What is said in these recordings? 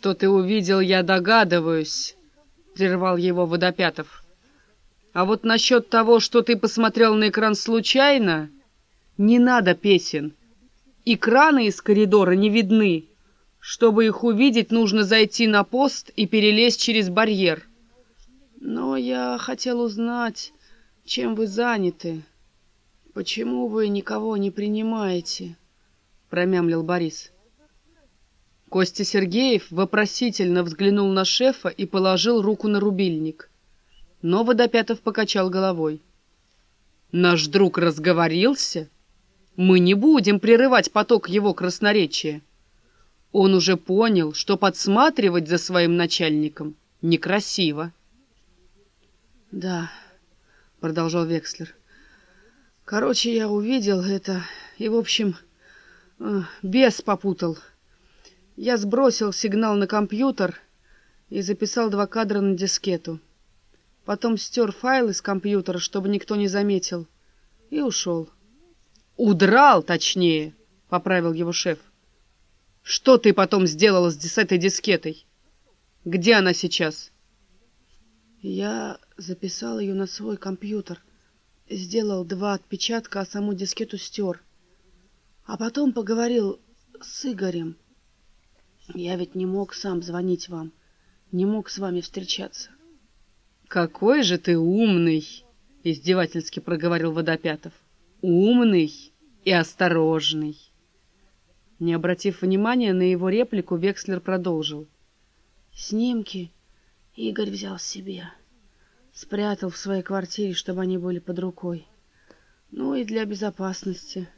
«Что ты увидел, я догадываюсь», — прервал его Водопятов. «А вот насчет того, что ты посмотрел на экран случайно, не надо песен. Экраны из коридора не видны. Чтобы их увидеть, нужно зайти на пост и перелезть через барьер. Но я хотел узнать, чем вы заняты. Почему вы никого не принимаете?» — промямлил Борис. Костя Сергеев вопросительно взглянул на шефа и положил руку на рубильник. Но Водопятов покачал головой. «Наш друг разговорился? Мы не будем прерывать поток его красноречия. Он уже понял, что подсматривать за своим начальником некрасиво». «Да», — продолжал Векслер. «Короче, я увидел это и, в общем, э, бес попутал». Я сбросил сигнал на компьютер и записал два кадра на дискету. Потом стер файл из компьютера, чтобы никто не заметил, и ушел. «Удрал, точнее!» — поправил его шеф. «Что ты потом сделала с этой дискетой? Где она сейчас?» Я записал ее на свой компьютер, сделал два отпечатка, а саму дискету стер. А потом поговорил с Игорем. Я ведь не мог сам звонить вам, не мог с вами встречаться. — Какой же ты умный! — издевательски проговорил Водопятов. — Умный и осторожный. Не обратив внимания на его реплику, Векслер продолжил. — Снимки Игорь взял себе. Спрятал в своей квартире, чтобы они были под рукой. Ну и для безопасности.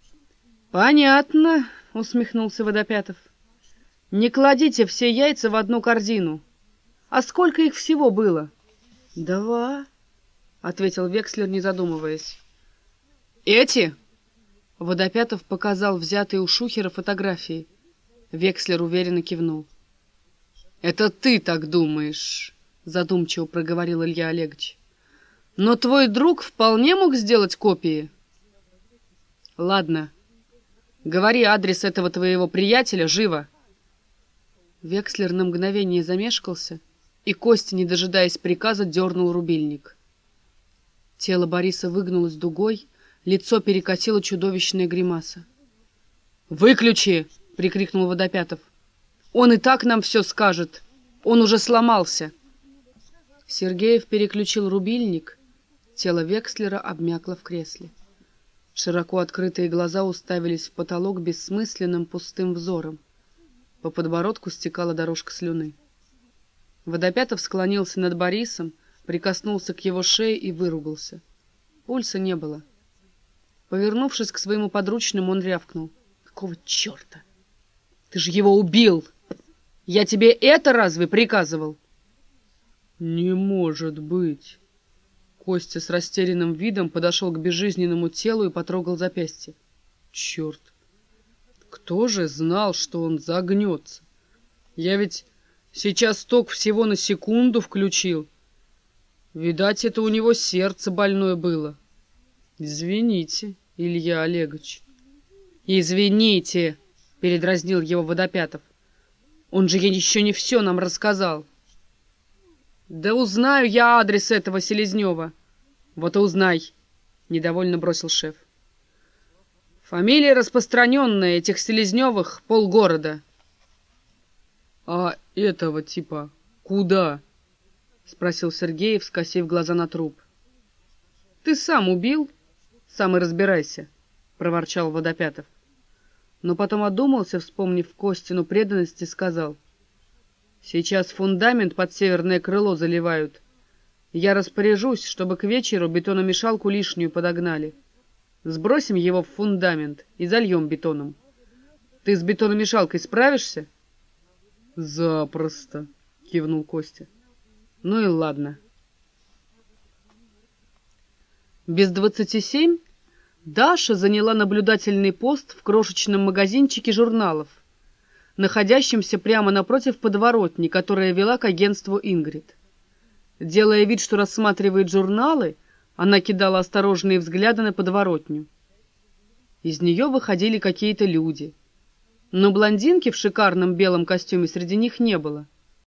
— Понятно, — усмехнулся Водопятов. — не кладите все яйца в одну корзину. А сколько их всего было? Два, ответил Векслер, не задумываясь. Эти? Водопятов показал взятые у Шухера фотографии. Векслер уверенно кивнул. «Это ты так думаешь», — задумчиво проговорил Илья Олегович. «Но твой друг вполне мог сделать копии». «Ладно, говори адрес этого твоего приятеля живо». Векслер на мгновение замешкался, и Костя, не дожидаясь приказа, дернул рубильник. Тело Бориса выгнулось дугой, лицо перекосило чудовищная гримаса. «Выключи!» — прикрикнул Водопятов. «Он и так нам все скажет. Он уже сломался!» Сергеев переключил рубильник. Тело Векслера обмякло в кресле. Широко открытые глаза уставились в потолок бессмысленным пустым взором. По подбородку стекала дорожка слюны. Водопятов склонился над Борисом, прикоснулся к его шее и выругался. Пульса не было. Повернувшись к своему подручному, он рявкнул. «Какого черта? Ты же его убил! Я тебе это разве приказывал?» «Не может быть!» Костя с растерянным видом подошел к безжизненному телу и потрогал запястье. «Черт! Кто же знал, что он загнется? Я ведь сейчас ток всего на секунду включил. Видать, это у него сердце больное было. Извините, Илья Олегович. Извините, передразнил его Водопятов. Он же еще не все нам рассказал. Да узнаю я адрес этого Селезнева. Вот и узнай, недовольно бросил шеф. Фамилия распространенная этих Селезневых полгорода. — А этого типа куда? — спросил Сергеев, скосив глаза на труп. — Ты сам убил? Сам и разбирайся, — проворчал Водопятов. Но потом одумался, вспомнив Костину преданность, и сказал. — Сейчас фундамент под северное крыло заливают. Я распоряжусь, чтобы к вечеру бетономешалку лишнюю подогнали. — Сбросим его в фундамент и зальем бетоном. Ты с бетономешалкой справишься? Запросто, кивнул Костя. Ну и ладно. Без двадцати семь Даша заняла наблюдательный пост в крошечном магазинчике журналов, находящемся прямо напротив подворотни, которая вела к агентству «Ингрид». Делая вид, что рассматривает журналы, она кидала осторожные взгляды на подворотню. Из нее выходили какие-то люди. Но блондинки в шикарном белом костюме среди них не было.